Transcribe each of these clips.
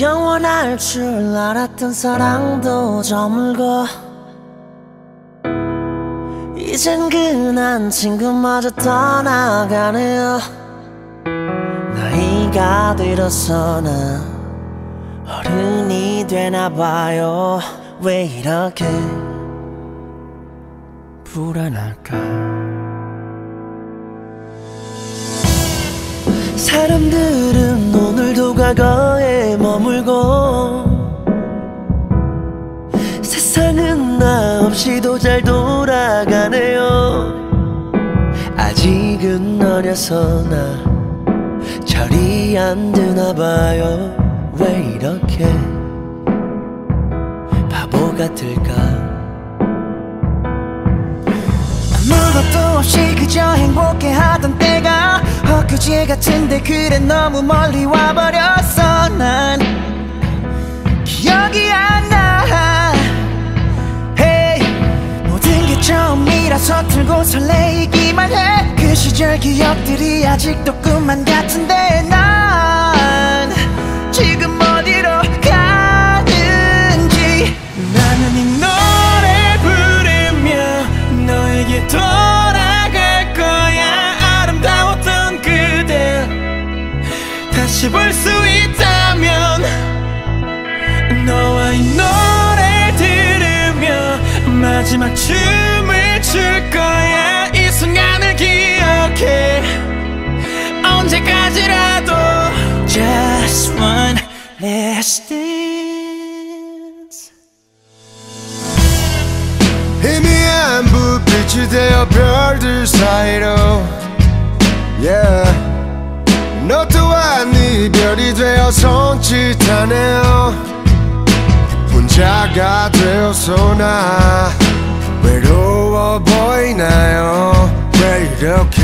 영원할 줄 알았던 사랑도 저물고 이젠 그난 친구마저 떠나가네요. 나이가 들어서 나 어른이 되나봐요. 왜 이렇게 불안할까? 사람들은 오늘도 과거 세상은 나 없이도 잘 돌아가네요. 아직은 어려서 나 철이 안 드나 봐요. 왜 이렇게 바보 같을까? 아무것도 없이 그저 행복해 하던 때가 엊그제 같은데 그래 너무 멀리 와버렸어. 난 서 들고 설레이기만 해. 그 시절 기억들이 아직도 꿈만 같은데 난 지금 어디로 가는지. 나는 이 노래 부르며 너에게 돌아갈 거야. 아름다웠던 그대 다시 볼 수 있다면 너와 이 노래 들으며 마지막 춤 을출 거야 이 순간을 기억해. 언제까지라도 Just one last dance. 희미한 불빛이 되어 별들 사이로. Yeah. 너 또한 이별이 되어 손짓하네요. 혼자가 되어서 나 외로워 보이나요? 왜 이렇게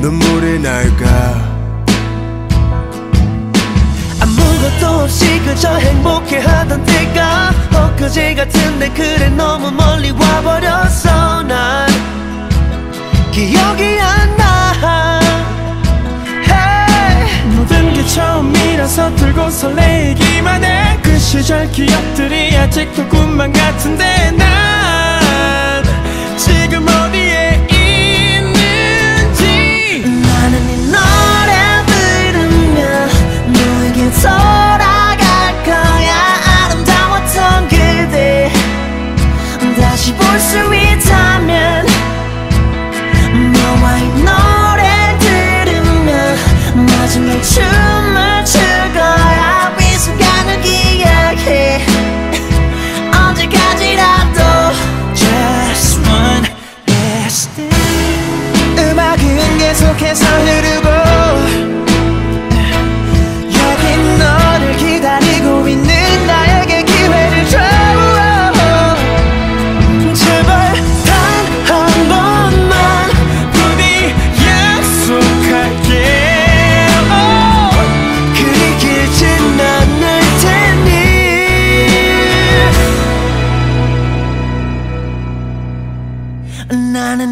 눈물이 날까? 아무것도 없이 그저 행복해하던 때가 엊그제 같은데 그래 너무 멀리 와버렸어 난. 기억이 안나. Hey. 모든 게 처음이라서 들고 설레이기만 해그 시절 기억들이 아직도 꿈만 같은데 난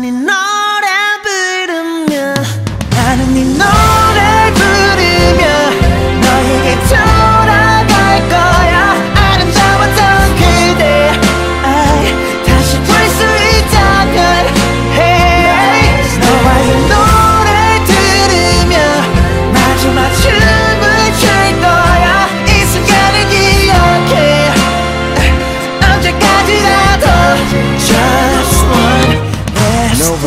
이 노래 부르며 나는 이 노래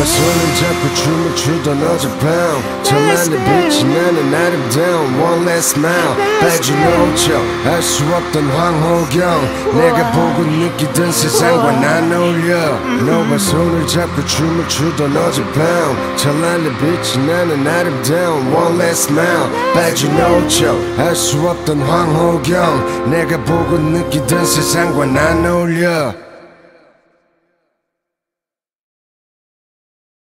last 너와 손을 잡고 춤을 추던 어젯밤 찬란한 빛이 나는 아름다운 one last smile 빠진 오죠 알수 없던 황호경 내가 보고 느끼던 세상과 난 어울려 너와 손을 잡고 춤을 추던 어젯밤 찬란한 빛이 나는 아름다운 one last smile 빠진 오죠 알수 없던 황호경 내가 보고 느끼던 세상과 난 어울려